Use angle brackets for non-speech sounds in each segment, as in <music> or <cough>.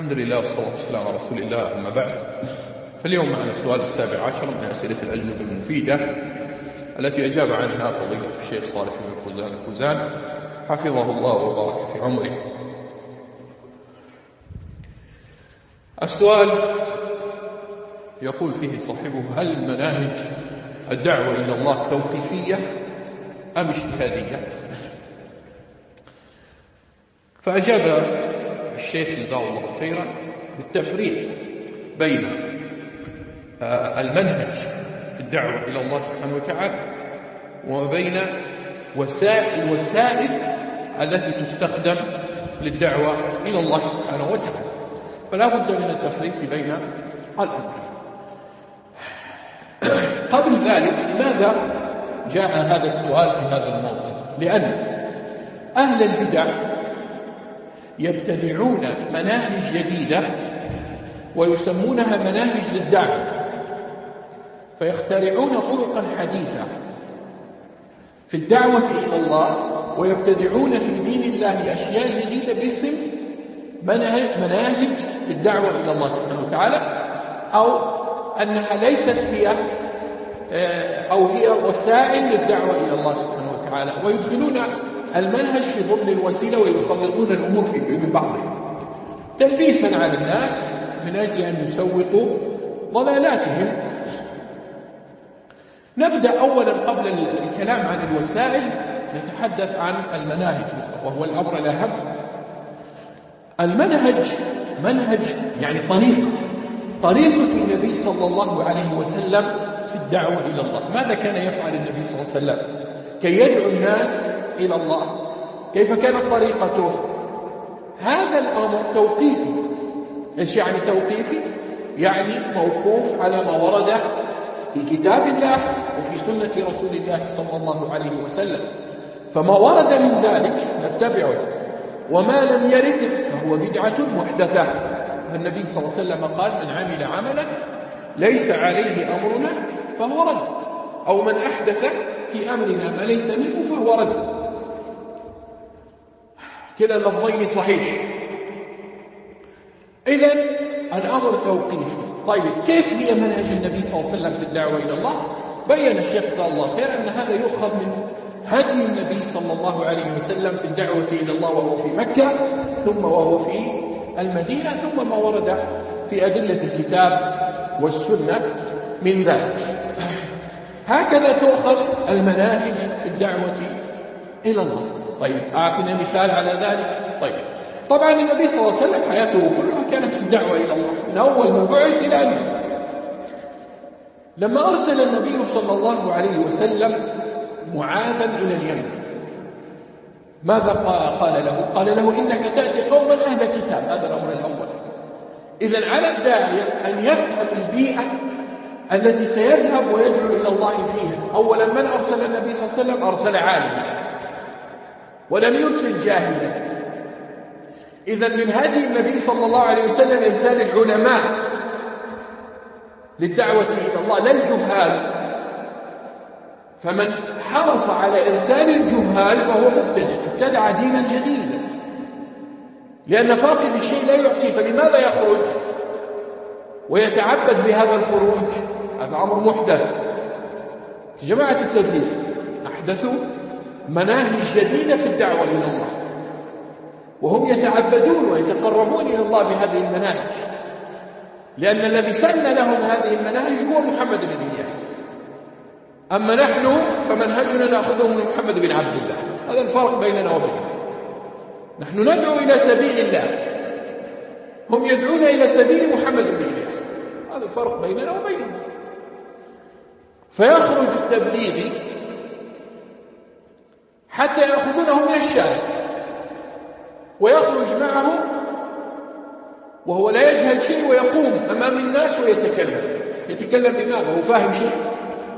الحمد لله والصلاة والسلام على رسول الله أما بعد. فاليوم معنا السؤال السابع عشر من أسئلة الأجوبة المفيدة التي أجاب عنها فضيلة الشيخ صالح بن فوزان الفوزان حفظه الله وبارك في عمره. السؤال يقول فيه صاحبه هل مناهج الدعوة إلى الله توقيفية أم اجتهادية؟ فأجاب الشيخ جزاه الله خيرا بالتفريق بين آه، المنهج في الدعوة إلى الله سبحانه وتعالى وبين وسائل الوسائل التي تستخدم للدعوة إلى الله سبحانه وتعالى. فلا بد من التفريق بين الأمرين. قبل ذلك لماذا جاء هذا السؤال في هذا الموضوع؟ لأن أهل البدع يبتدعون مناهج جديدة ويسمونها مناهج للدعوة فيخترعون طرقا حديثة في الدعوة إلى الله ويبتدعون في دين الله أشياء جديدة باسم مناهج الدعوة إلى الله سبحانه وتعالى أو أنها ليست هي آه، أو هي وسائل للدعوة إلى الله سبحانه وتعالى ويدخلون المنهج في ضمن الوسيلة ويخلطون الأمور في ببعضها تلبيسا على الناس من أجل أن يسوقوا ضلالاتهم. نبدأ أولا قبل الكلام عن الوسائل. نتحدث عن المناهج وهو الأمر الأهم. المنهج منهج يعني طريقة طريقة النبي صلى الله عليه وسلم في الدعوة إلى الله. ماذا كان يفعل النبي صلى الله عليه وسلم؟ كي يدعو الناس إلى الله. كيف كانت طريقته؟ هذا الأمر توقيفي. إيش يعني توقيفي؟ يعني موقوف على ما ورد في كتاب الله وفي سنة رسول الله صلى الله عليه وسلم. فما ورد من ذلك نتبعه. وما لم يرد فهو بدعة محدثة. فالنبي صلى الله عليه وسلم قال من عمل عملا ليس عليه أمرنا فهو رد. أو من أحدث في أمرنا ما ليس منه فهو رد. كلا اللفظين صحيح. إذا الأمر توقيفي طيب كيف هي منهج النبي صلى الله عليه وسلم في الدعوة إلى الله؟ بين الشيخ جزاه الله خير أن هذا يؤخذ من هدي النبي صلى الله عليه وسلم في الدعوة إلى الله وهو في مكة ثم وهو في المدينة ثم ما ورد في أدلة الكتاب والسنة من ذلك. هكذا تؤخذ المناهج في الدعوة إلى الله. طيب أعطنا مثال على ذلك. طيب طبعا النبي صلى الله عليه وسلم حياته كلها كانت في الدعوة إلى الله من أول ما بعث إلى أن لما أرسل النبي صلى الله عليه وسلم معاذا إلى اليمن ماذا قال له؟ قال له إنك تأتي قوما أهل كتاب هذا الأمر الأول. إذا على الداعية أن يفهم البيئة التي سيذهب ويدعو إلى الله فيها. أولا من أرسل النبي صلى الله عليه وسلم؟ أرسل عالما. ولم يرسل جاهلا. إذا من هدي النبي صلى الله عليه وسلم إرسال العلماء للدعوة إلى الله لا الجهال. فمن حرص على إرسال الجهال فهو مبتدع ابتدع دينا جديدا. لأن فاقد الشيء لا يعطيه فلماذا يخرج؟ ويتعبد بهذا الخروج هذا أمر محدث. جماعة التبليغ أحدثوا مناهج جديدة في الدعوة إلى الله. وهم يتعبدون ويتقربون إلى الله بهذه المناهج. لأن الذي سن لهم هذه المناهج هو محمد بن إلياس. أما نحن فمنهجنا نأخذه من محمد بن عبد الله. هذا الفرق بيننا وبينهم نحن ندعو إلى سبيل الله. هم يدعون إلى سبيل محمد بن إلياس. هذا الفرق بيننا وبينهم فيخرج التبليغي حتى يأخذونه من الشارع ويخرج معه وهو لا يجهل شيء ويقوم أمام الناس ويتكلم. يتكلم بماذا؟ هو فاهم شيء؟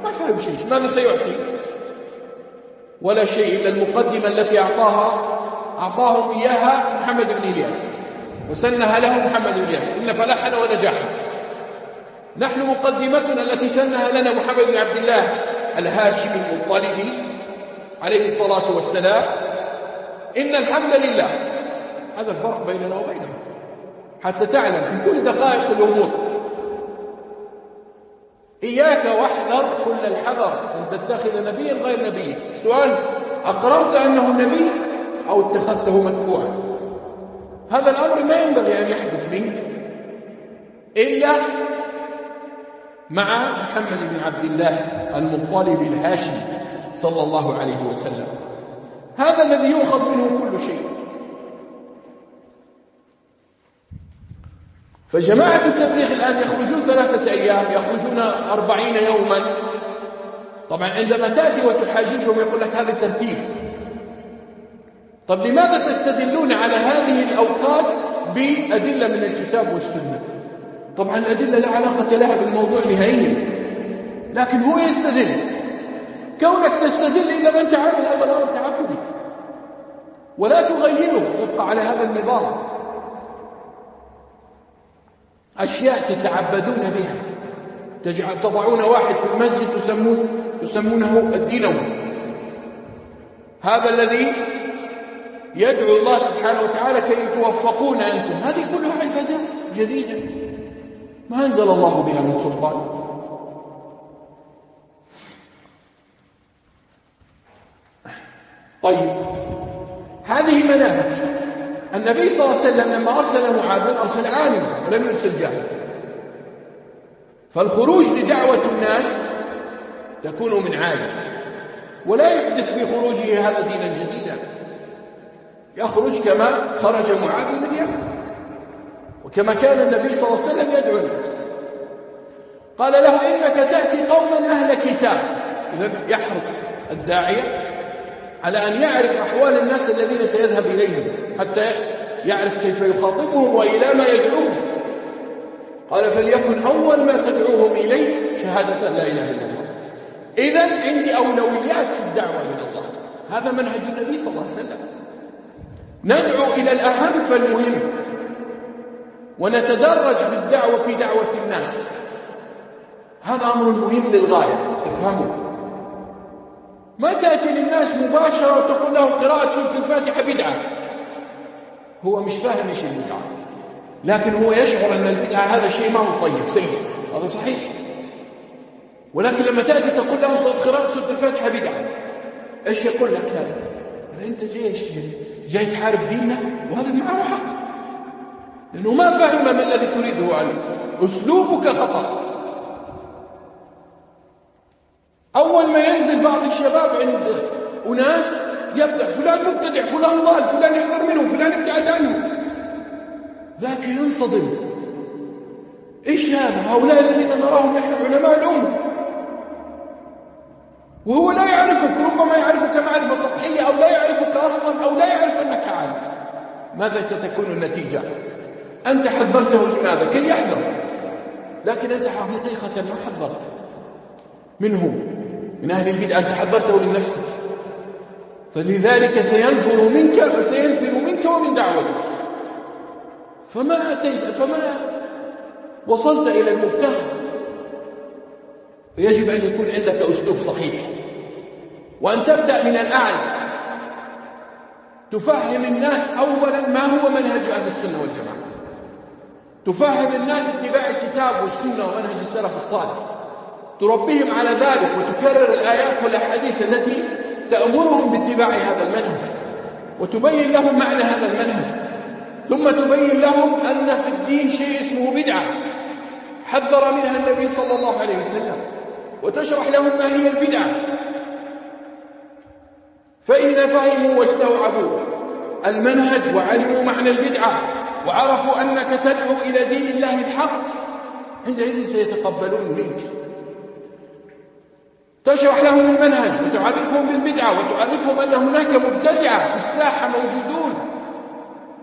ما فاهم شيء. ماذا سيعطي؟ ولا شيء إلا المقدمة التي أعطاها أعطاهم إياها محمد بن إلياس. وسنها له محمد بن إلياس. إن فلاحنا ونجاحنا. نحن مقدمتنا التي سنها لنا محمد بن عبد الله الهاشمي المطلبي عليه الصلاة والسلام إن الحمد لله. هذا الفرق بيننا وبينهم. حتى تعلم في كل دقائق الأمور. إياك واحذر كل الحذر أن تتخذ نبيا غير نبيك سؤال أقررت أنه نبي أو اتخذته متبوعا؟ هذا الأمر ما ينبغي أن يحدث منك إلا مع محمد بن عبد الله المطلب الهاشمي. صلى الله عليه وسلم. هذا الذي يؤخذ منه كل شيء. فجماعة التبليغ الآن يخرجون ثلاثة أيام يخرجون أربعين يوما. طبعا عندما تأتي وتحاججهم يقول لك هذا الترتيب طب لماذا تستدلون على هذه الأوقات بأدلة من الكتاب والسنة؟ طبعا الأدلة لا علاقة لها بالموضوع نهائيا. لكن هو يستدل. كونك تستدل إذا ما أنت عامل هذا الأمر تعبدي ولا تغيره. يبقى على هذا النظام. أشياء تتعبدون بها. تجعل تضعون واحد في المسجد تسمون تسمونه الدينوي هذا الذي يدعو الله سبحانه وتعالى كي توفقون أنتم. هذه كلها عبادات جديدة. ما أنزل الله بها من سلطان. طيب. هذه مناهج النبي صلى الله عليه وسلم لما أرسل معاذ أرسل عالما ولم يرسل جاهلا. فالخروج لدعوة الناس تكون من عالم. ولا يحدث في خروجه هذا دينا جديدا. يخرج كما خرج معاذ من اليمن. وكما كان النبي صلى الله عليه وسلم يدعو الناس. قال له إنك تأتي قوما أهل كتاب. إذا يحرص الداعية على أن يعرف أحوال الناس الذين سيذهب إليهم حتى يعرف كيف يخاطبهم وإلى ما يدعوهم. قال فليكن أول ما تدعوهم إليه شهادة لا إله إلا الله. إذا عندي أولويات في الدعوة إلى الله. هذا منهج النبي صلى الله عليه وسلم. ندعو إلى الأهم فالمهم. ونتدرج في الدعوة في دعوة الناس. هذا أمر مهم للغاية افهموا. ما تأتي للناس مباشرة وتقول لهم قراءة سورة الفاتحة بدعة. هو مش فاهم إيش البدعة لكن هو يشعر أن البدعة هذا شيء ما هو طيب سيء. هذا صحيح. ولكن لما تأتي تقول له قراءة سورة الفاتحة بدعة إيش يقول لك هذا؟ أنت جاي جاي تحارب ديننا وهذا معه حق. لأنه ما فهم ما الذي تريده عليك أسلوبك خطأ. أول ما ينزل بعض الشباب عند أناس يبدأ فلان مبتدع فلان ضال فلان يحذر منه فلان ابتعد عنه. ذاك ينصدم. إيش هذا؟ هؤلاء الذين نراهم نحن علماء الأمة. وهو لا يعرفك ربما يعرفك معرفة سطحية أو لا يعرفك أصلا أو لا يعرف أنك عالم. ماذا ستكون النتيجة؟ أنت حذرته لماذا؟ كي يحذر. لكن أنت حقيقة ما حذرته منه. من أهل البدع أنت حذرته لنفسك فلذلك سينفر منك وسينفر منك ومن دعوتك. فما أتيت فما وصلت إلى المبتغى. فيجب أن يكون عندك أسلوب صحيح. وأن تبدأ من الأعلى. تفهم الناس أولا ما هو منهج أهل السنة والجماعة. تفهم الناس اتباع الكتاب والسنة ومنهج السلف الصالح. تربيهم على ذلك وتكرر الآيات والأحاديث التي تأمرهم باتباع هذا المنهج وتبين لهم معنى هذا المنهج. ثم تبين لهم أن في الدين شيء اسمه بدعة. حذر منها النبي صلى الله عليه وسلم وتشرح لهم ما هي البدعة. فإذا فهموا واستوعبوا المنهج وعلموا معنى البدعة وعرفوا أنك تدعو إلى دين الله الحق عندئذ سيتقبلون منك. تشرح لهم المنهج وتعرفهم بالبدعة وتعرفهم أن هناك مبتدعة في الساحة موجودون.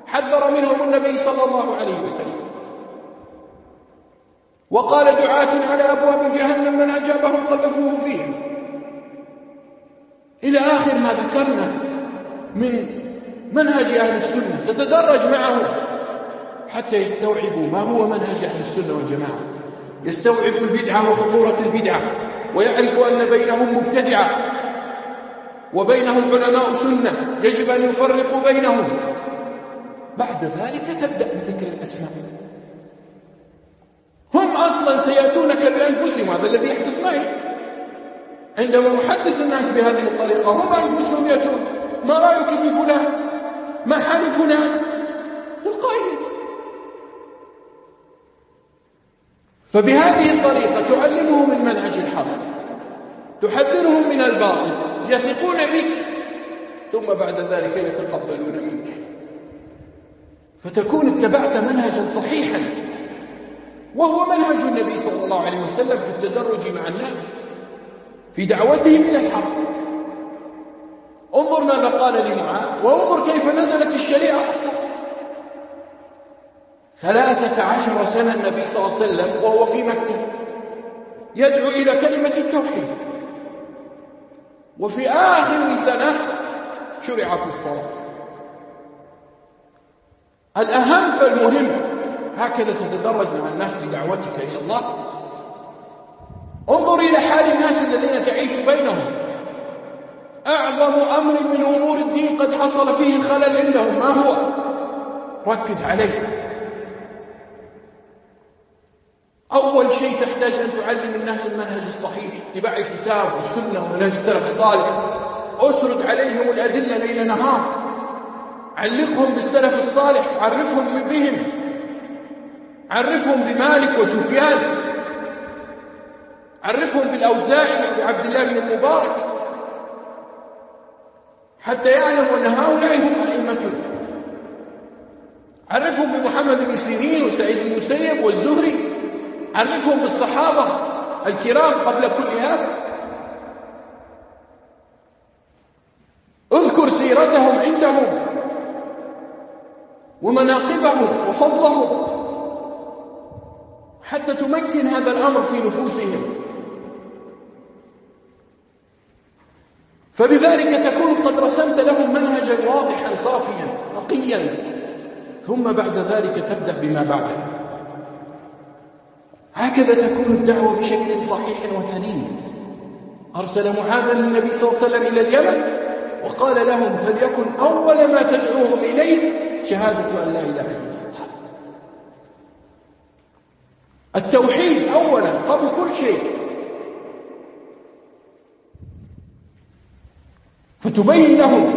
حذر منهم النبي صلى الله عليه وسلم. وقال دعاة على أبواب جهنم من أجابهم قذفوه فيها إلى آخر ما ذكرنا من منهج أهل السنة. تتدرج معهم حتى يستوعبوا ما هو منهج أهل السنة والجماعة. يستوعبوا البدعة وخطورة البدعة. ويعرف أن بينهم مبتدعة وبينهم علماء سنة يجب أن يفرقوا بينهم. بعد ذلك تبدأ بذكر الأسماء. هم أصلا سيأتونك بأنفسهم هذا الذي يحدث معي. عندما أحدث الناس بهذه الطريقة هم أنفسهم يأتون. ما رأيك في فلان؟ ما حال فلان؟ تلقائي فبهذه الطريقة تعلمهم المنهج الحق تحذرهم من الباطل يثقون بك ثم بعد ذلك يتقبلون منك. فتكون اتبعت منهجا صحيحا وهو منهج النبي صلى الله عليه وسلم في التدرج مع الناس في دعوتهم إلى الحق. انظر ماذا قال لمعاذ وانظر كيف نزلت الشريعة أصلا. ثلاثة عشر سنة النبي صلى الله عليه وسلم وهو في مكة. يدعو إلى كلمة التوحيد. وفي آخر سنة شرعت الصلاة. الأهم فالمهم هكذا تتدرج مع الناس بدعوتك إلى الله. انظر إلى حال الناس الذين تعيش بينهم. أعظم أمر من أمور الدين قد حصل فيه الخلل عندهم. ما هو؟ ركز عليه. أول شيء تحتاج أن تعلم الناس المنهج الصحيح اتباع الكتاب والسنة ومنهج السلف الصالح. أسرد عليهم الأدلة ليل نهار. علقهم بالسلف الصالح عرفهم بهم. عرفهم بمالك وسفيان. عرفهم بالأوزاعي وعبد الله بن المبارك. حتى يعلموا أن هؤلاء هم أئمتنا عرفهم بمحمد بن سيرين وسعيد بن المسيب والزهري. عرفهم بالصحابة الكرام قبل كل هذا. اذكر سيرتهم عندهم ومناقبهم وفضلهم حتى تمكن هذا الأمر في نفوسهم. فبذلك تكون قد رسمت لهم منهجا واضحا صافيا نقيا ثم بعد ذلك تبدأ بما بعده. هكذا تكون الدعوة بشكل صحيح وسليم. أرسل معاذا النبي صلى الله عليه وسلم إلى اليمن وقال لهم فليكن أول ما تدعوهم إليه شهادة أن لا إله إلا الله. التوحيد أولا قبل كل شيء. فتبين لهم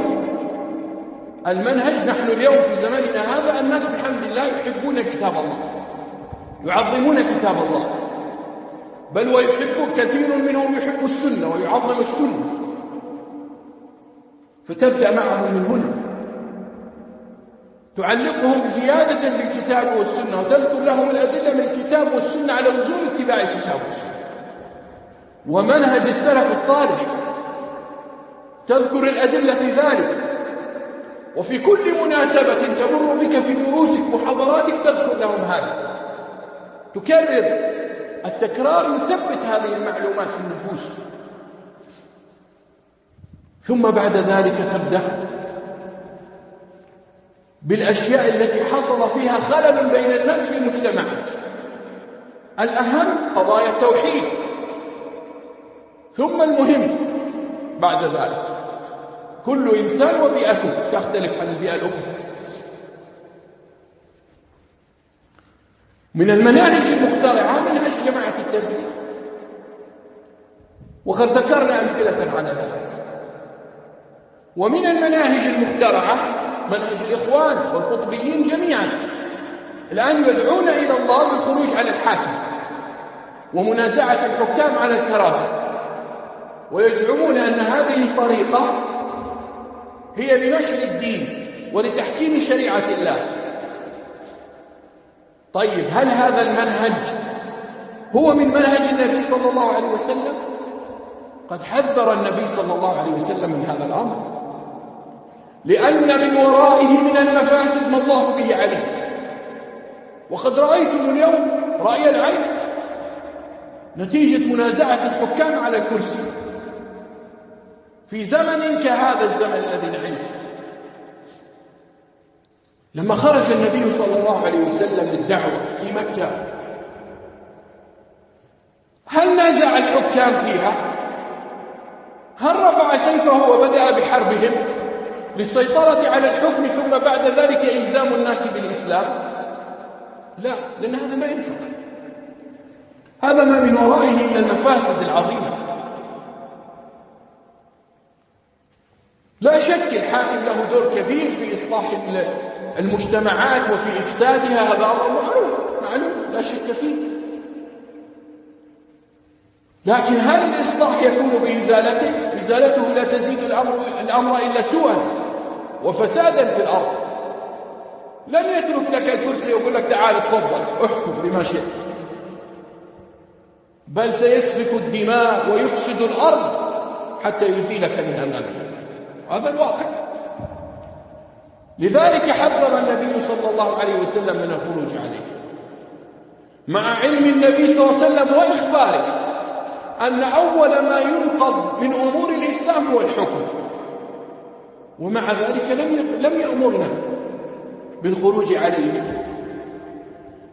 المنهج. نحن اليوم في زماننا هذا الناس بحمد الله يحبون كتاب الله. يعظمون كتاب الله. بل ويحب كثير منهم يحب السنة ويعظم السنة. فتبدأ معهم من هنا. تعلقهم زيادة بالكتاب والسنة وتذكر لهم الأدلة من الكتاب والسنة على لزوم اتباع الكتاب والسنة. ومنهج السلف الصالح. تذكر الأدلة في ذلك. وفي كل مناسبة تمر بك في دروسك محاضراتك تذكر لهم هذا. تكرر. التكرار يثبت هذه المعلومات في النفوس. ثم بعد ذلك تبدأ بالأشياء التي حصل فيها خلل بين الناس في المجتمعات الأهم قضايا التوحيد. ثم المهم بعد ذلك. كل إنسان وبيئته تختلف عن البيئة الأخرى. من المناهج المخترعة منهج جماعة التبليغ وقد ذكرنا أمثلة على ذلك. ومن المناهج المخترعة منهج الإخوان والقطبيين جميعا الآن يدعون إلى الله بالخروج على الحاكم ومنازعة الحكام على الكراسي. ويزعمون أن هذه الطريقة هي لنشر الدين ولتحكيم شريعة الله. طيب هل هذا المنهج هو من منهج النبي صلى الله عليه وسلم؟ قد حذر النبي صلى الله عليه وسلم من هذا الأمر لأن من ورائه من المفاسد ما الله به عليه. وقد رأيتم اليوم رأي العين نتيجة منازعة الحكام على الكرسي. في زمن كهذا الزمن الذي نعيشه لما خرج النبي صلى الله عليه وسلم للدعوة في مكة هل نازع الحكام فيها؟ هل رفع سيفه وبدأ بحربهم للسيطرة على الحكم ثم بعد ذلك إلزام الناس بالإسلام؟ لا لأن هذا ما ينفع. هذا ما من ورائه إلا المفاسد العظيمة. لا شك الحاكم له دور كبير في إصلاح المجتمعات وفي إفسادها هذا أمر معلوم معلوم لا شك فيه. لكن هل الإصلاح يكون بإزالته؟ إزالته لا تزيد الأمر, الأمر إلا سوءا وفسادا في الأرض. لن يترك لك الكرسي ويقول لك تعال تفضل احكم بما شئت. بل سيسفك الدماء ويفسد الأرض حتى يزيلك من أمامه هذا الواقع. لذلك حذر النبي صلى الله عليه وسلم من الخروج عليه. مع علم النبي صلى الله عليه وسلم وإخباره أن أول ما ينقض من أمور الإسلام هو الحكم. ومع ذلك لم لم يأمرنا بالخروج عليه.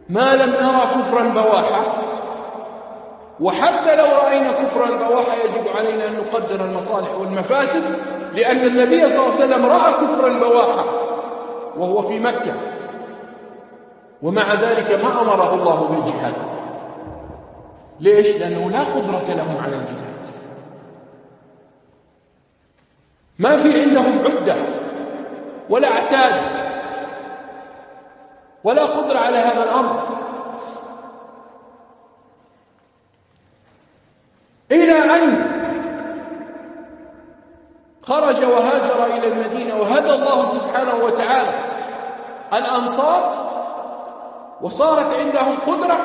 ما لم نرى كفرا بواحا وحتى لو رأينا كفرا بواحا يجب علينا أن نقدر المصالح والمفاسد لأن النبي صلى الله عليه وسلم رأى كفرا بواحا وهو في مكة. ومع ذلك ما أمره الله بالجهاد. ليش؟ لأنه لا قدرة لهم على الجهاد. ما في عندهم عدة ولا اعتاد ولا قدرة على هذا الأمر. إلى أن خرج وهاجر إلى المدينة وهدى الله سبحانه وتعالى. الأنصار وصارت عندهم قدرة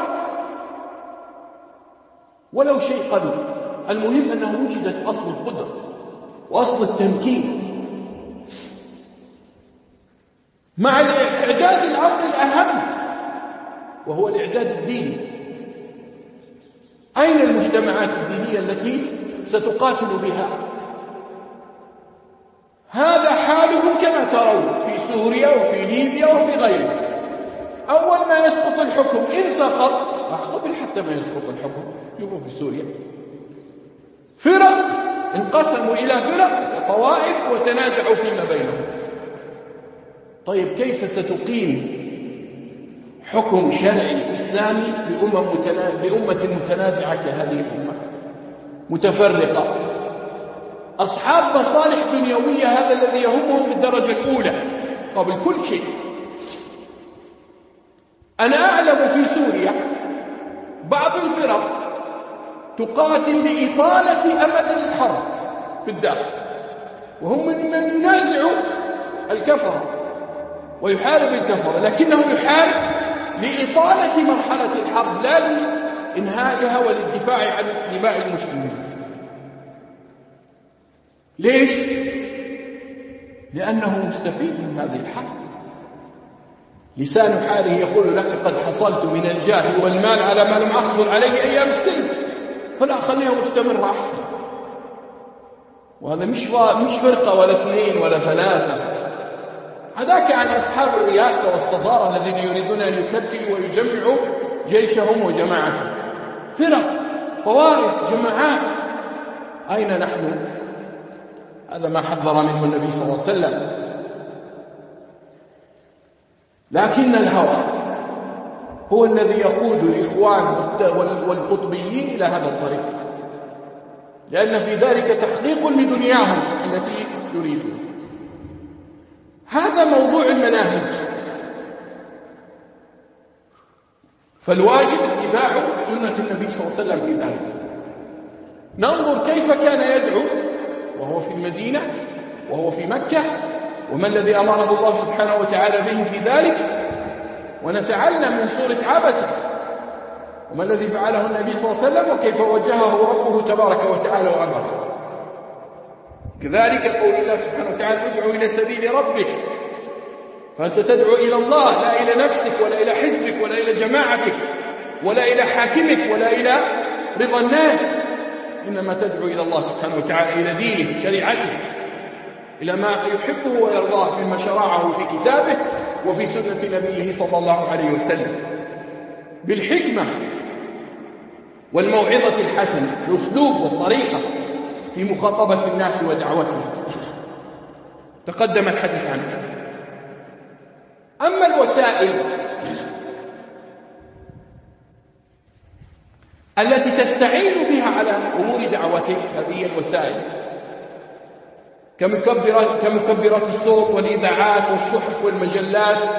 ولو شيء قليل المهم أنه وجدت أصل القدرة وأصل التمكين. مع إعداد الأمر الأهم وهو الإعداد الديني. أين المجتمعات الدينية التي ستقاتل بها؟ هذا حالهم كما ترون في سوريا وفي ليبيا وفي غيرها أول ما يسقط الحكم إن سقط قبل حتى ما يسقط الحكم. شوفوا في سوريا. فرق انقسموا إلى فرق طوائف وتنازعوا فيما بينهم. طيب كيف ستقيم حكم شرعي إسلامي بأمة متنازعة كهذه الأمة؟ متفرقة. أصحاب مصالح دنيوية هذا الذي يهمهم بالدرجة الأولى. قبل كل شيء. أنا أعلم في سوريا بعض الفرق تقاتل لإطالة أمد الحرب في الداخل وهم من ينازع الكفرة ويحارب الكفرة لكنه يحارب لإطالة مرحلة الحرب لا لإنهائها وللدفاع عن دماء المسلمين. ليش؟ لأنه مستفيد من هذه الحرب لسان حاله يقول لك قد حصلت من الجاه والمال على ما لم أحصل عليه أيام السلم فلا خليها مستمرة أحسن. وهذا مش مش فرقة ولا اثنين ولا ثلاثة. هذاك عن أصحاب الرياسة والصدارة الذين يريدون أن يكتلوا ويجمعوا جيشهم وجماعتهم. فرق طوائف جماعات. أين نحن؟ هذا ما حذر منه النبي صلى الله عليه وسلم. لكن الهوى هو الذي يقود الإخوان والقطبيين إلى هذا الطريق. لأن في ذلك تحقيق لدنياهم التي يريدون. هذا موضوع المناهج. فالواجب اتباع سنة النبي صلى الله عليه وسلم في ذلك. ننظر كيف كان يدعو وهو في المدينة وهو في مكة وما الذي أمره الله سبحانه وتعالى به في ذلك؟ ونتعلم من سورة عبسة. وما الذي فعله النبي صلى الله عليه وسلم؟ وكيف وجهه ربه تبارك وتعالى وأمره. كذلك قول الله سبحانه وتعالى ادعو إلى سبيل ربك فأنت تدعو إلى الله لا إلى نفسك ولا إلى حزبك ولا إلى جماعتك ولا إلى حاكمك ولا إلى رضا الناس. إنما تدعو إلى الله سبحانه وتعالى إلى دينه شريعته إلى ما يحبه ويرضاه مما شرعه في كتابه وفي سنة نبيه صلى الله عليه وسلم. بالحكمة والموعظة الحسنة الأسلوب والطريقة في مخاطبة الناس ودعوتهم. تقدم الحديث عنها أما الوسائل التي تستعين بها على أمور دعوتك هذه الوسائل. كمكبرات, كمكبرات الصوت والإذاعات والصحف والمجلات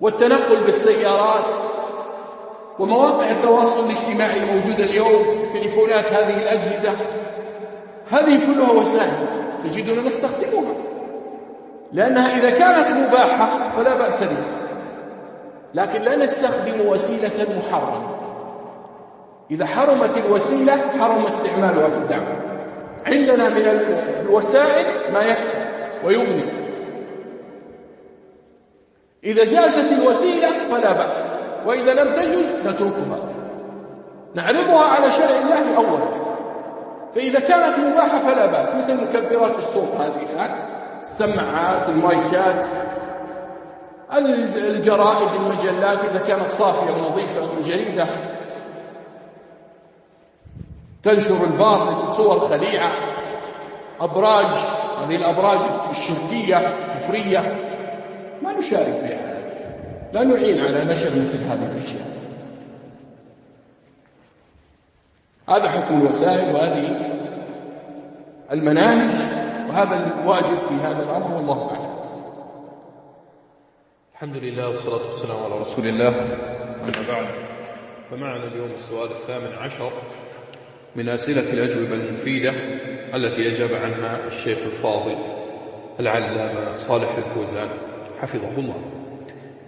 والتنقل بالسيارات ومواقع التواصل الاجتماعي الموجودة اليوم تليفونات هذه الأجهزة. هذه كلها وسائل تجدنا نستخدمها لأنها إذا كانت مباحة فلا بأس بها. لكن لا نستخدم وسيلة محرمة إذا حرمت الوسيلة حرم استعمالها في الدعوة عندنا من الوسائل ما يكفي ويغني. إذا جازت الوسيلة فلا بأس وإذا لم تجز نتركها. نعرضها على شرع الله أولا. فإذا كانت مباحة فلا بأس مثل مكبرات الصوت هذه الآن السماعات المايكات. الجرائد المجلات إذا كانت صافية ونظيفة جريدة تنشر الباطل صور خليعة. أبراج هذه الأبراج الشركية الكفرية ما نشارك بها. لا نعين على نشر مثل هذه الأشياء. هذا حكم الوسائل وهذه المناهج وهذا الواجب في هذا الأمر والله أعلم. الحمد لله والصلاة والسلام على رسول الله. أما بعد فمعنا اليوم السؤال الثامن عشر من أسئلة الأجوبة المفيدة التي أجاب عنها الشيخ الفاضل العلامة صالح الفوزان. حفظه الله.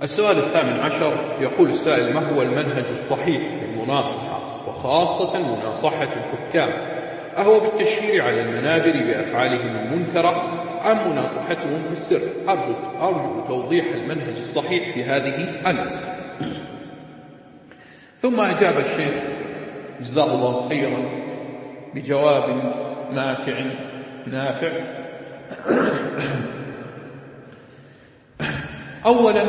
السؤال الثامن عشر يقول السائل ما هو المنهج الصحيح في المناصحة وخاصة مناصحة الحكام؟ أهو بالتشهير على المنابر بأفعالهم المنكرة أم مناصحتهم في السر؟ أرجو, أرجو توضيح المنهج الصحيح في هذه المسألة ثم أجاب الشيخ جزاه الله خيرا بجواب ماتع نافع. أولا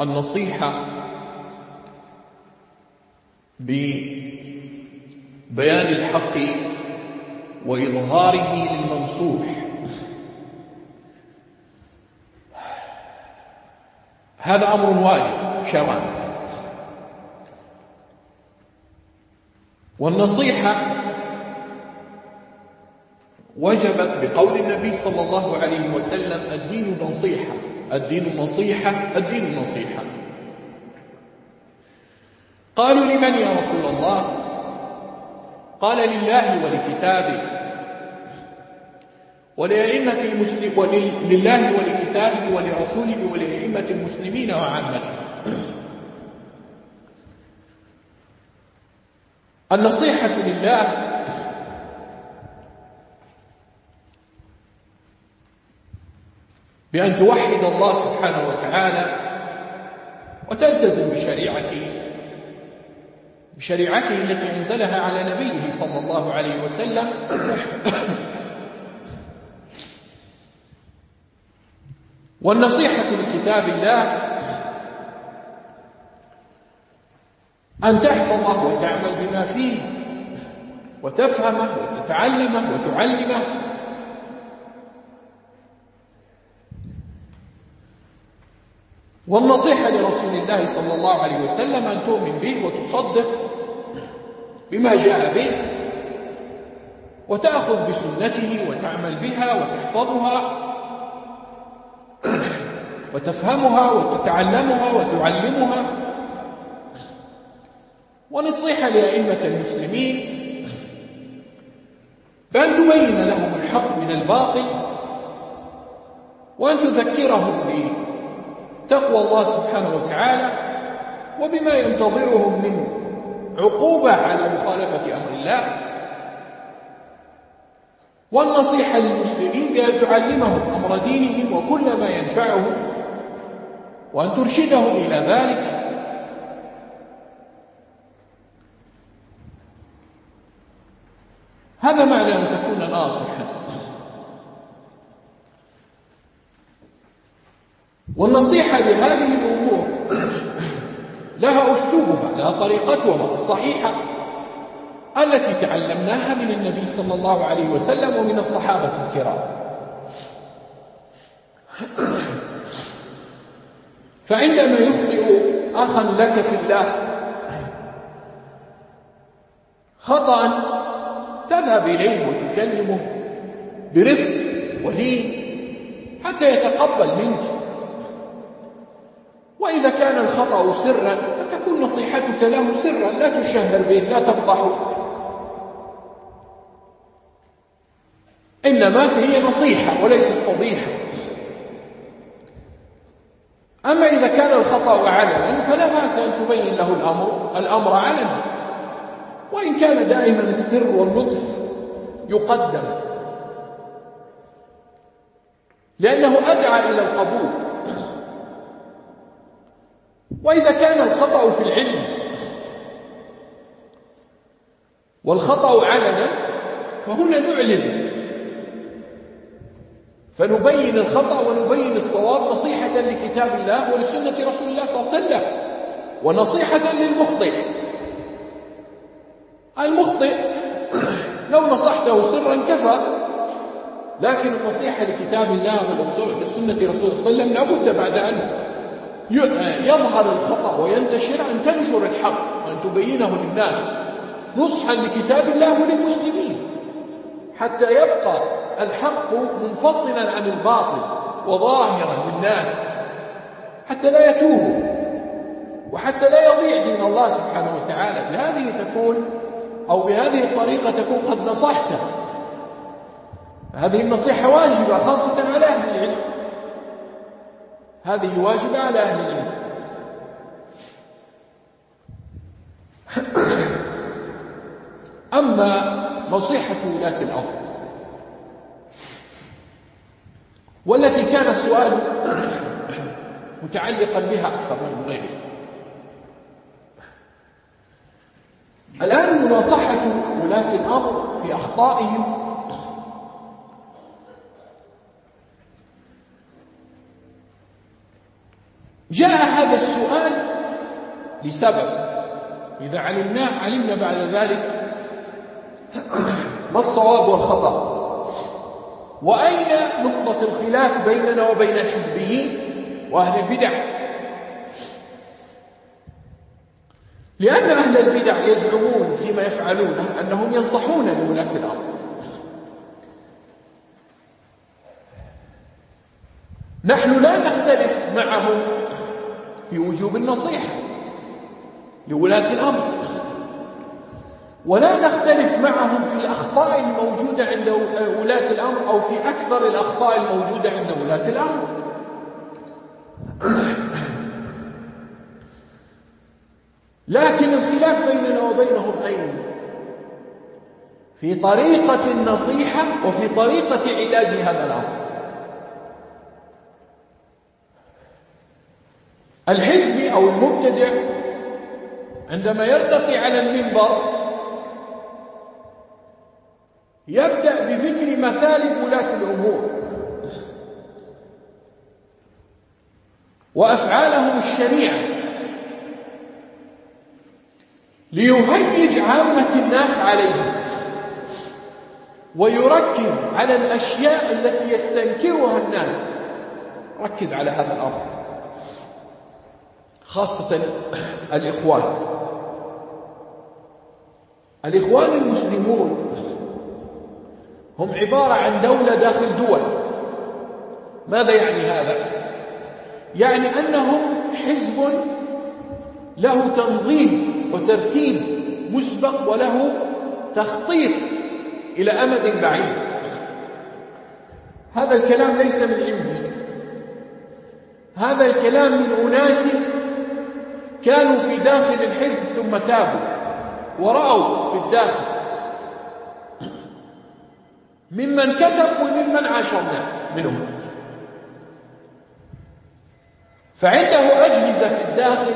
النصيحة ببيان الحق وإظهاره للمنصوح. هذا أمر واجب شرعا. والنصيحة وجبت بقول النبي صلى الله عليه وسلم الدين نصيحة الدين نصيحة الدين نصيحة. قالوا لمن يا رسول الله؟ قال لله ولكتابه. ولأئمة المسلم ولله ولكتابه ولرسوله ولأئمة المسلمين وعامتهم النصيحة لله بأن توحد الله سبحانه وتعالى وتلتزم بشريعته بشريعته التي أنزلها على نبيه صلى الله عليه وسلم. والنصيحة لكتاب الله أن تحفظه وتعمل بما فيه وتفهمه وتتعلمه وتعلمه. والنصيحة لرسول الله صلى الله عليه وسلم أن تؤمن به وتصدق بما جاء به وتأخذ بسنته وتعمل بها وتحفظها. وتفهمها وتتعلمها وتعلمها. ونصيحة لأئمة المسلمين بأن تبين لهم الحق من الباطل وأن تذكرهم بتقوى الله سبحانه وتعالى وبما ينتظرهم من عقوبة على مخالفة أمر الله. والنصيحة للمسلمين بأن تعلمهم أمر دينهم وكل ما ينفعهم. وأن ترشدهم إلى ذلك. هذا معنى أن تكون ناصحا. والنصيحة لهذه الأمور لها أسلوبها لها طريقتها الصحيحة التي تعلمناها من النبي صلى الله عليه وسلم ومن الصحابة الكرام. فعندما يخطئ أخا لك في الله خطأ تذهب إليه وتكلمه برفق ولين حتى يتقبل منك. وإذا كان الخطأ سرا فتكون نصيحتك له سرا لا تشهر به لا تفضحه إنما هي نصيحة وليست فضيحة. أما إذا كان الخطأ علنا فلا بأس أن تبين له الأمر الأمر علنا. وإن كان دائما السر واللطف يقدم. لأنه أدعى إلى القبول. وإذا كان الخطأ في العلم والخطأ علنا فهنا نعلن فنبين الخطأ ونبين الصواب نصيحة لكتاب الله ولسنة رسول الله صلى الله عليه وسلم ونصيحة للمخطئ. المخطئ لو نصحته سرا كفى لكن النصيحة لكتاب الله ولسنة رسول الله صلى الله عليه وسلم لابد بعد أن يظهر الخطأ وينتشر أن تنشر الحق وأن تبينه للناس نصحا لكتاب الله وللمسلمين حتى يبقى الحق منفصلا عن الباطل وظاهرا للناس حتى لا يتوهوا وحتى لا يضيع دين الله سبحانه وتعالى. بهذه تكون أو بهذه الطريقة تكون قد نصحته. هذه النصيحة واجبة خاصة على أهل العلم. هذه واجبة على أهل العلم. <coughs> أما نصيحة ولاة الأمر والتي كانت سؤال متعلقا بها أكثر من غيره الآن مناصحة ولاة الأمر في أخطائهم. جاء هذا السؤال لسبب. إذا علمناه علمنا بعد ذلك ما الصواب والخطأ؟ وأين نقطة الخلاف بيننا وبين الحزبيين وأهل البدع؟ لأن أهل البدع يزعمون فيما يفعلونه أنهم ينصحون لولاة الأمر. نحن لا نختلف معهم في وجوب النصيحة لولاة الأمر. ولا نختلف معهم في الأخطاء الموجودة عند ولاة الأمر أو في أكثر الأخطاء الموجودة عند ولاة الأمر لكن الخلاف بيننا وبينهم أين؟ في طريقة النصيحة وفي طريقة علاج هذا الأمر الحزبي أو المبتدع عندما يرتقي على المنبر يبدأ بذكر مثالب ولاة الأمور. وأفعالهم الشنيعة. ليهيج عامة الناس عليه ويركز على الأشياء التي يستنكرها الناس. ركز على هذا الأمر. خاصة الإخوان. الإخوان المسلمون هم عبارة عن دولة داخل دول. ماذا يعني هذا؟ يعني أنهم حزب له تنظيم وترتيب مسبق وله تخطيط إلى أمد بعيد. هذا الكلام ليس من عندي. هذا الكلام من أناس كانوا في داخل الحزب ثم تابوا ورأوا في الداخل. ممن كتب وممن عاشرنا منهم. فعنده أجهزة في الداخل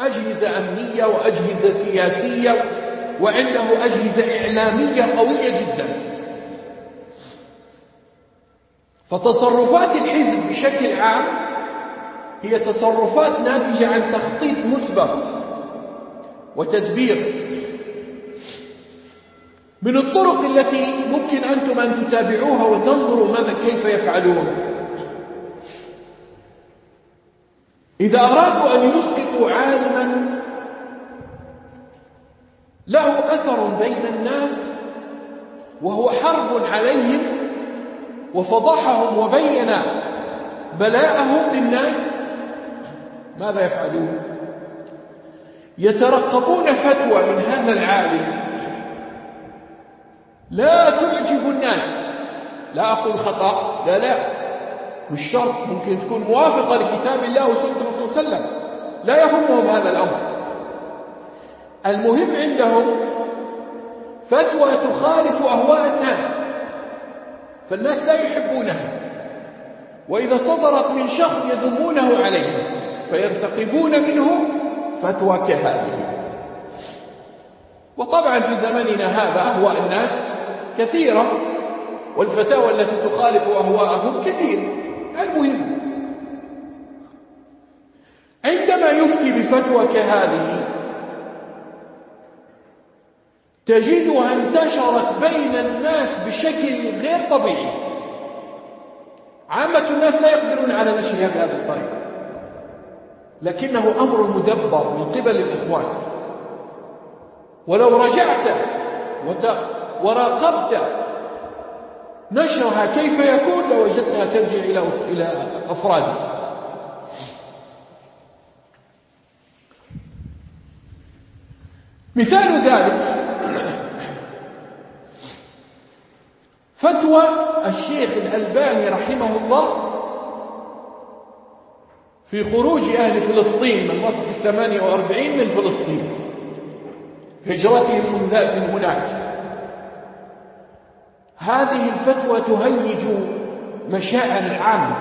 أجهزة أمنية وأجهزة سياسية وعنده أجهزة إعلامية قوية جدا. فتصرفات الحزب بشكل عام هي تصرفات ناتجة عن تخطيط مسبق وتدبير. من الطرق التي ممكن أنتم أن تتابعوها وتنظروا ماذا كيف يفعلون. إذا أرادوا أن يسقطوا عالما له أثر بين الناس وهو حرب عليهم وفضحهم وبين بلاءهم للناس. ماذا يفعلون؟ يترقبون فتوى من هذا العالم. لا تعجب الناس. لا أقول خطأ لا لا. مش شرط ممكن تكون موافقة لكتاب الله وسنة الرسول صلى الله عليه وسلم. لا يهمهم هذا الأمر. المهم عندهم فتوى تخالف أهواء الناس فالناس لا يحبونها. وإذا صدرت من شخص يذمونه عليه فيرتقبون منه فتوى كهذه. وطبعا في زمننا هذا أهواء الناس كثيرة والفتاوى التي تخالف أهواءهم كثير. المهم عندما يفتي بفتوى كهذه تجدها انتشرت بين الناس بشكل غير طبيعي. عامة الناس لا يقدرون على نشرها بهذه الطريقة لكنه أمر مدبر من قبل الإخوان. ولو رجعت وراقبت نشرها كيف يكون؟ لوجدتها ترجع إلى إلى أفرادها. مثال ذلك. فتوى الشيخ الألباني رحمه الله في خروج أهل فلسطين من منطقة الثمانية وأربعين من فلسطين. هجرتهم من من هناك. هذه الفتوى تهيج مشاعر العامة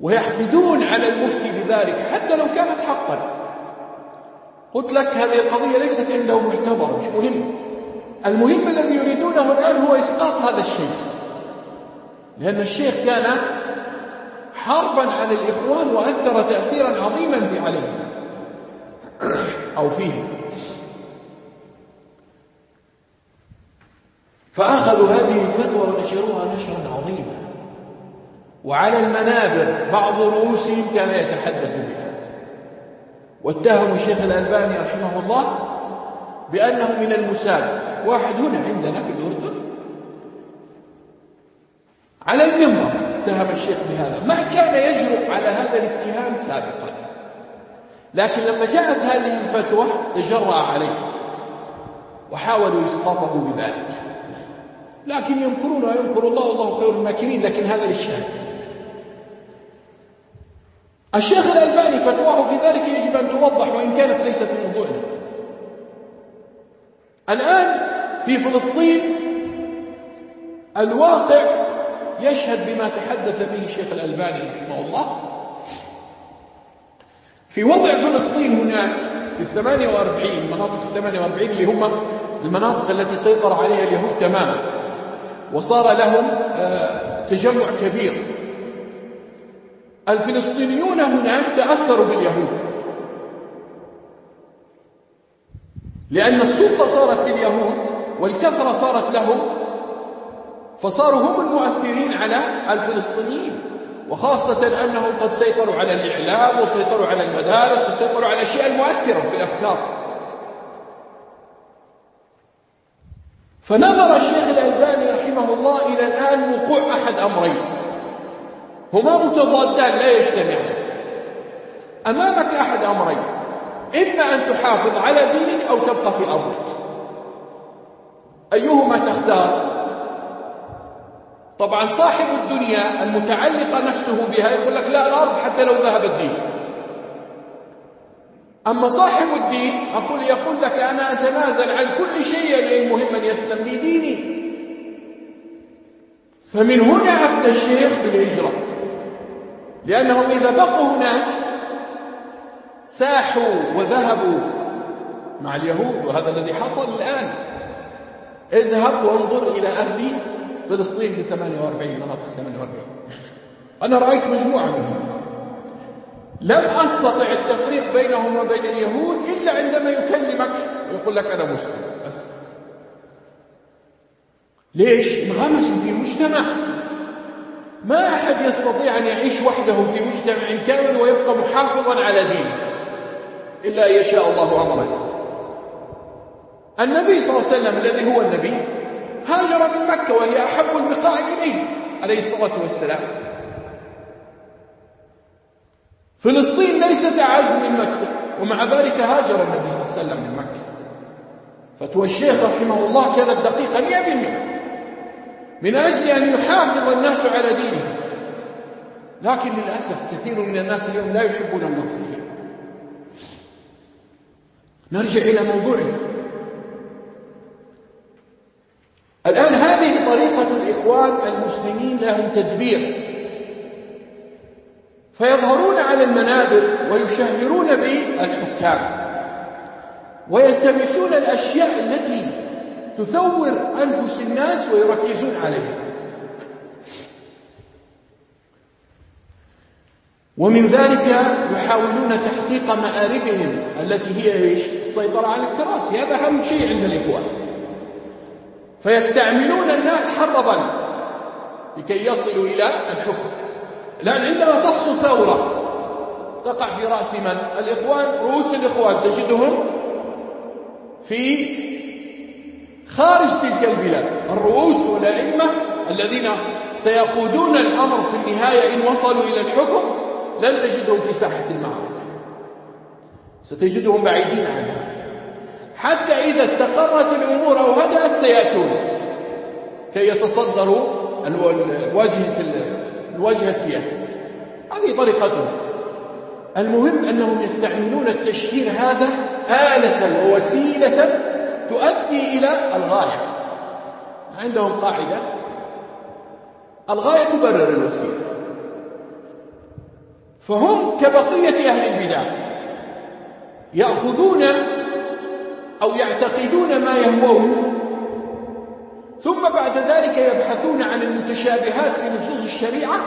ويحقدون على المفتي بذلك حتى لو كانت حقا. قلت لك هذه القضية ليست عندهم معتبرة مش مهم. المهم الذي يريدونه الآن هو إسقاط هذا الشيء لأن الشيخ كان حربا على الإخوان وأثر تأثيرا عظيما عليهم أو فيهم. فأخذوا هذه الفتوى ونشروها نشرا عظيما. وعلى المنابر بعض رؤوسهم كان يتحدث بها واتهموا الشيخ الألباني رحمه الله بأنه من المساد واحد هنا عندنا في الأردن. على المنبر اتهم الشيخ بهذا. ما كان يجرؤ على هذا الاتهام سابقا. لكن لما جاءت هذه الفتوى تجرأ عليه. وحاولوا إسقاطه بذلك. لكن يمكرون ويمكر الله والله خير الماكرين لكن هذا للشهد الشيخ الألباني فتواه في ذلك يجب أن توضح وإن كانت ليست موضوعنا الآن في فلسطين الواقع يشهد بما تحدث به الشيخ الألباني رحمه الله. في وضع فلسطين هناك في الثمانية وأربعين مناطق الثمانية وأربعين اللي هم المناطق التي سيطر عليها اليهود تماما. وصار لهم آه، تجمع كبير. الفلسطينيون هناك تأثروا باليهود. لأن السلطة صارت لليهود والكثرة صارت لهم فصاروا هم المؤثرين على الفلسطينيين. وخاصة أنهم قد سيطروا على الإعلام وسيطروا على المدارس وسيطروا على الأشياء المؤثرة في الأفكار. فنظر الشيخ الألباني رحمه الله إلى الآن وقوع أحد أمرين. هما متضادان لا يجتمعان. أمامك أحد أمرين. إما أن تحافظ على دينك أو تبقى في أرضك. أيهما تختار؟ طبعا صاحب الدنيا المتعلقة نفسه بها يقول لك لا الأرض حتى لو ذهب الدين. أما صاحب الدين أقول يقول لك أنا أتنازل عن كل شيء المهم أن يسلم لي ديني. فمن هنا أفتى الشيخ بالهجرة. لأنهم إذا بقوا هناك ساحوا وذهبوا مع اليهود وهذا الذي حصل الآن. اذهب وانظر إلى أهل فلسطين في 48 مناطق 48 أنا رأيت مجموعة منهم. لم أستطع التفريق بينهم وبين اليهود إلا عندما يكلمك. ويقول لك أنا مسلم. بس. ليش؟ انغمسوا في مجتمع. ما أحد يستطيع أن يعيش وحده في مجتمع كامل ويبقى محافظا على دينه. إلا أن يشاء الله أمره النبي صلى الله عليه وسلم الذي هو النبي هاجر من مكة وهي أحب البقاع إليه عليه الصلاة والسلام. فلسطين ليست أعز من مكة ومع ذلك هاجر النبي صلى الله عليه وسلم من مكة. فتوى الشيخ رحمه الله كانت دقيقة 100% من أجل أن يحافظ الناس على دينهم. لكن للأسف كثير من الناس اليوم لا يحبون النصيحة نرجع إلى موضوعنا. الآن هذه طريقة الإخوان المسلمين لهم تدبير. فيظهرون على المنابر ويشهرون بالحكام. ويلتمسون الأشياء التي تثور أنفس الناس ويركزون عليها. ومن ذلك يحاولون تحقيق مآربهم التي هي إيش؟ السيطرة على الكراسي هذا أهم شيء عند الإخوان. فيستعملون الناس حطبا لكي يصلوا إلى الحكم. الآن عندما تحصل ثورة تقع في رأس من؟ الإخوان رؤوس الإخوان. تجدهم في خارج تلك البلاد. الرؤوس والأئمة الذين سيقودون الأمر في النهاية إن وصلوا إلى الحكم لن تجدهم في ساحة المعركة. ستجدهم بعيدين عنها. حتى إذا استقرت الأمور أو هدأت سيأتون. كي يتصدروا الواجهة الواجهة السياسية هذه طريقتهم. المهم أنهم يستعملون التشهير هذا آلة ووسيلة تؤدي إلى الغاية. عندهم قاعدة. الغاية تبرر الوسيلة. فهم كبقية أهل البدع يأخذون أو يعتقدون ما يهوون ثم بعد ذلك يبحثون عن المتشابهات في نصوص الشريعة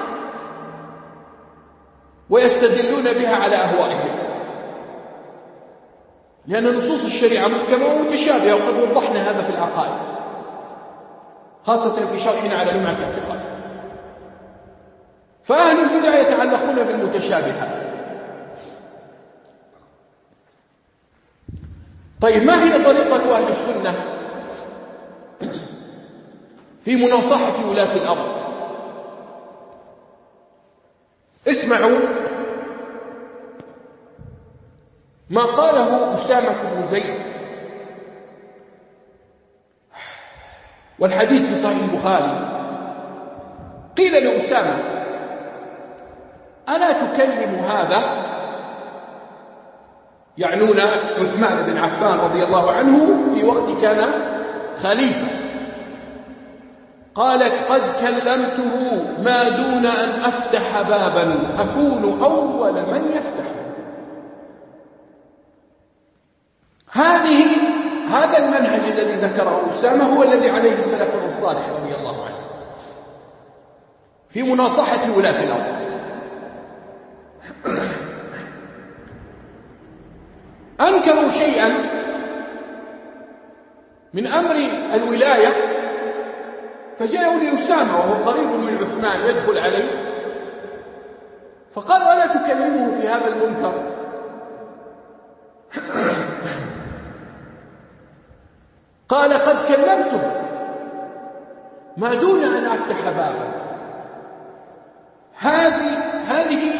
ويستدلون بها على أهوائهم. لأن نصوص الشريعة محكمة ومتشابهة وقد وضحنا هذا في العقائد خاصة في شرحنا على لمعة الاعتقاد فأهل البدع يتعلقون بالمتشابهات. طيب ما هي طريقة أهل السنة؟ في مناصحة ولاة الأمر. اسمعوا ما قاله أسامة بن زيد. والحديث في صحيح البخاري. قيل لأسامة ألا تكلم هذا؟ يعنون عثمان بن عفان رضي الله عنه في وقت كان خليفة. قالت قد كلمته ما دون أن أفتح بابا. أكون أول من يفتحه هذه هذا المنهج الذي ذكره أسامة هو الذي عليه سلفنا الصالح رضي الله عنه. في مناصحة ولاة الأمر. أنكروا شيئا من أمر الولاية فجاءوا لأسامة وهو قريب من عثمان يدخل عليه فقال ألا تكلمه في هذا المنكر؟ <coughs> قال قد كلمته ما دون أن أفتح بابا هذه هذه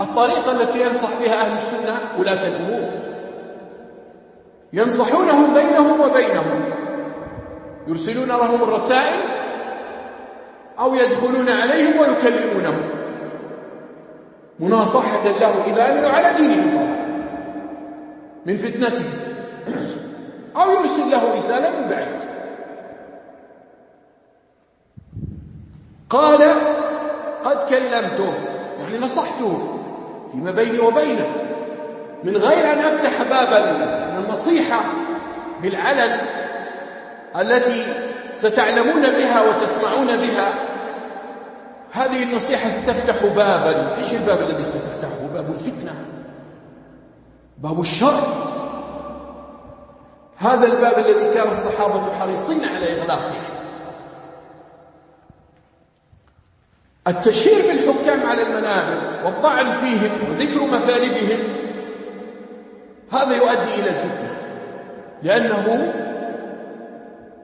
الطريقة التي ينصح بها أهل السنة ولاة الأمور ينصحونهم بينهم وبينهم يرسلون لهم الرسائل أو يدخلون عليهم ويكلمونهم مناصحة له إذا أمنوا على دينهم من فتنتهم أو يرسل له رسالة من بعيد. قال قد كلمته. يعني نصحته فيما بيني وبينه. من غير أن أفتح بابا. من النصيحة بالعلن التي ستعلمون بها وتسمعون بها. هذه النصيحة ستفتح بابا. إيش الباب الذي ستفتحه؟ باب الفتنة. باب الشر. هذا الباب الذي كان الصحابة حريصين على إغلاقه. التشهير بالحكام على المنابر والطعن فيهم وذكر مثالبهم هذا يؤدي إلى الفتنة. لأنه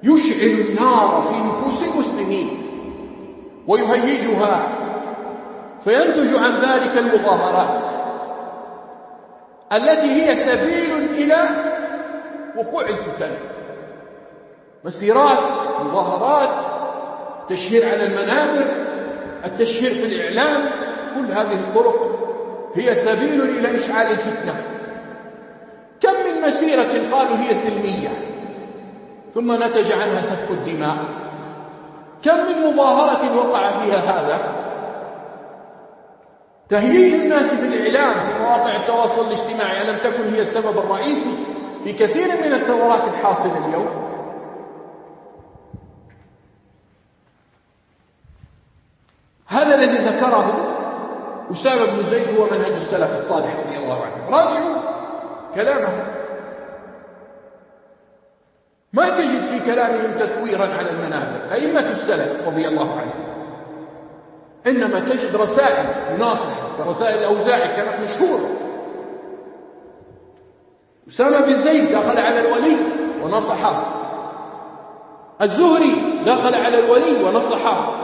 يشعل النار في نفوس المسلمين ويهيجها فينتج عن ذلك المظاهرات التي هي سبيل إلى وقوع الفتن. مسيرات مظاهرات تشهير على المنابر التشهير في الإعلام كل هذه الطرق هي سبيل إلى إشعال الفتنة. كم من مسيرة قالوا هي سلمية؟ ثم نتج عنها سفك الدماء. كم من مظاهرة وقع فيها هذا؟ تهييج الناس بالإعلام في مواقع التواصل الاجتماعي ألم تكن هي السبب الرئيسي في كثير من الثورات الحاصلة اليوم؟ هذا الذي ذكره أسامة بن زيد هو منهج السلف الصالح رضي الله عنه راجعوا كلامه ما تجد في كلامهم تثويرا على المنابر. أئمة السلف رضي الله عنهم. إنما تجد رسائل مناصحة كرسائل الأوزاعي كانت مشهورة. أسامة بن زيد دخل على الولي ونصحه. الزهري دخل على الولي ونصحه.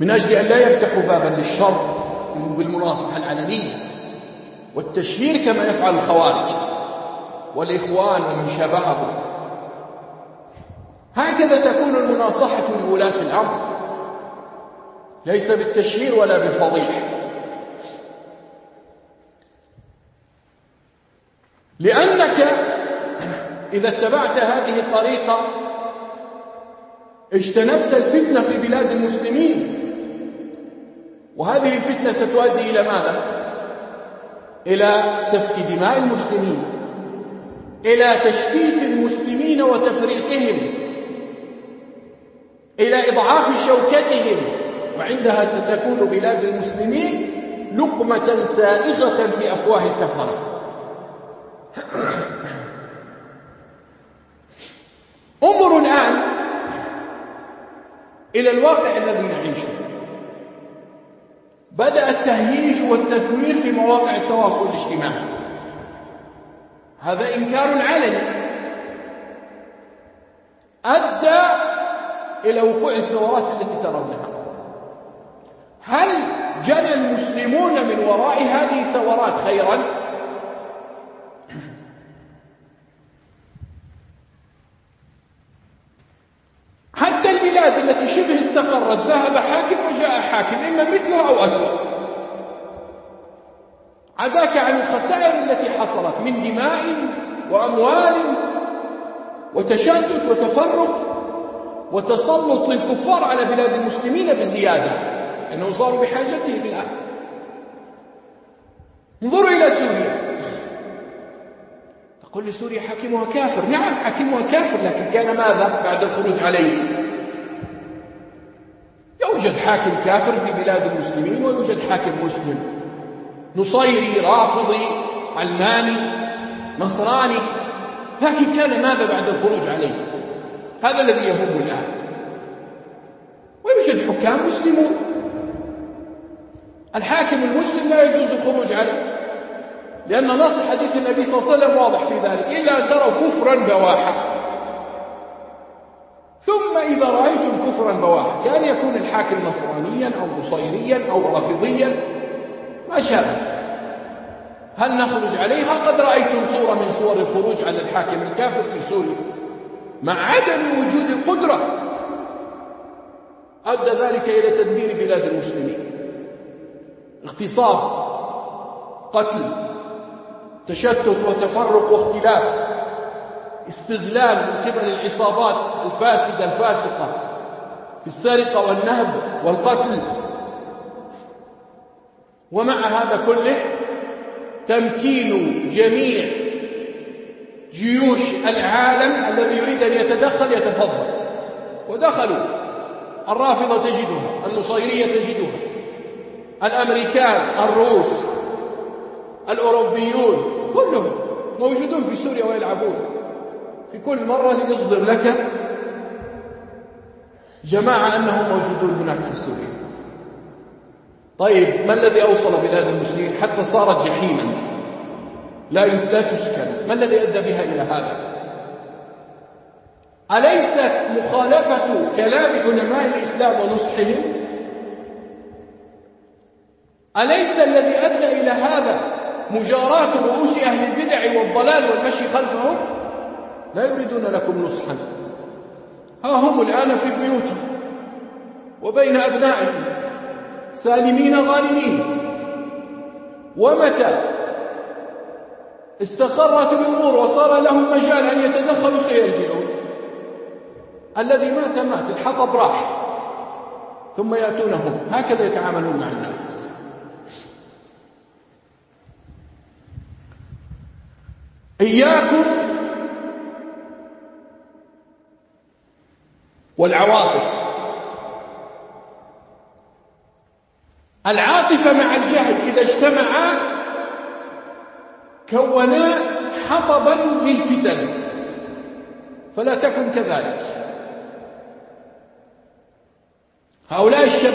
من أجل أن لا يفتحوا بابا للشر بالمناصحة العلنية. والتشهير كما يفعل الخوارج والإخوان ومن شابههم هكذا تكون المناصحة لولاة الأمر. ليس بالتشهير ولا بالفضيح. لأنك إذا اتبعت هذه الطريقة اجتنبت الفتنة في بلاد المسلمين. وهذه الفتنة ستؤدي إلى ماذا؟ إلى سفك دماء المسلمين إلى تشتيت المسلمين وتفريقهم إلى إضعاف شوكتهم وعندها ستكون بلاد المسلمين لقمة سائغة في أفواه الكفرة. انظروا الآن إلى الواقع الذي نعيشه. بدأ التهييج والتثوير في مواقع التواصل الاجتماعي. هذا إنكار علني. أدى إلى وقوع الثورات التي ترونها. هل جنى المسلمون من وراء هذه الثورات خيرا؟ حتى البلاد التي شبه استقرت ذهب حاكم حاكم إما مثله أو أسوأ عداك عن الخسائر التي حصلت من دماء وأموال وتشتت وتفرق وتسلط الكفار على بلاد المسلمين بزيادة. لأنهم صاروا بحاجتهم الآن. انظروا إلى سوريا. تقول لي سوريا حاكمها كافر. نعم حاكمها كافر لكن كان ماذا؟ بعد الخروج عليه. حاكم كافر في بلاد المسلمين ويوجد حاكم مسلم. نصيري رافضي علماني نصراني. لكن كان ماذا بعد الخروج عليه؟ هذا الذي يهم الآن. ويوجد حكام مسلمون. الحاكم المسلم لا يجوز الخروج عليه لأن نص حديث النبي صلى الله عليه وسلم واضح في ذلك إلا أن تروا كفرا بواحا. ثم إذا رأيتم كفرا بواحا كان يكون الحاكم نصرانيا أو نصيريا أو رافضيا ما شاء هل نخرج عليها؟ قد رأيتم صورة من صور الخروج على الحاكم الكافر في سوريا. مع عدم وجود القدرة أدى ذلك إلى تدمير بلاد المسلمين. اغتصاب قتل تشتت وتفرق واختلاف. استغلال من قبل العصابات الفاسدة الفاسقة في السرقة والنهب والقتل. ومع هذا كله تمكين جميع جيوش العالم الذي يريد أن يتدخل يتفضل. ودخلوا. الرافضة تجدها النصيرية تجدها الأمريكان الروس الأوروبيون كلهم موجودون في سوريا ويلعبون. في كل مرة يصدر لك جماعة أنهم موجودون هناك في سوريا طيب ما الذي أوصل بلاد المسلمين؟ حتى صارت جحيما. لا لا تسكن. ما الذي أدى بها إلى هذا؟ أليست مخالفة كلام علماء الإسلام ونصحهم؟ أليس الذي أدى إلى هذا مجاراة رؤوس أهل البدع والضلال والمشي خلفهم؟ لا يريدون لكم نصحا. ها هم الآن في بيوتهم وبين أبنائهم سالمين غانمين. ومتى استقرت الأمور وصار لهم مجال أن يتدخلوا سيرجعون؟ الذي مات مات الحطب راح. ثم يأتونهم هكذا يتعاملون مع الناس. إياكم والعواطف. العاطفة مع الجهل إذا اجتمعا كونا حطبا للفتن. فلا تكن كذلك. هؤلاء الشباب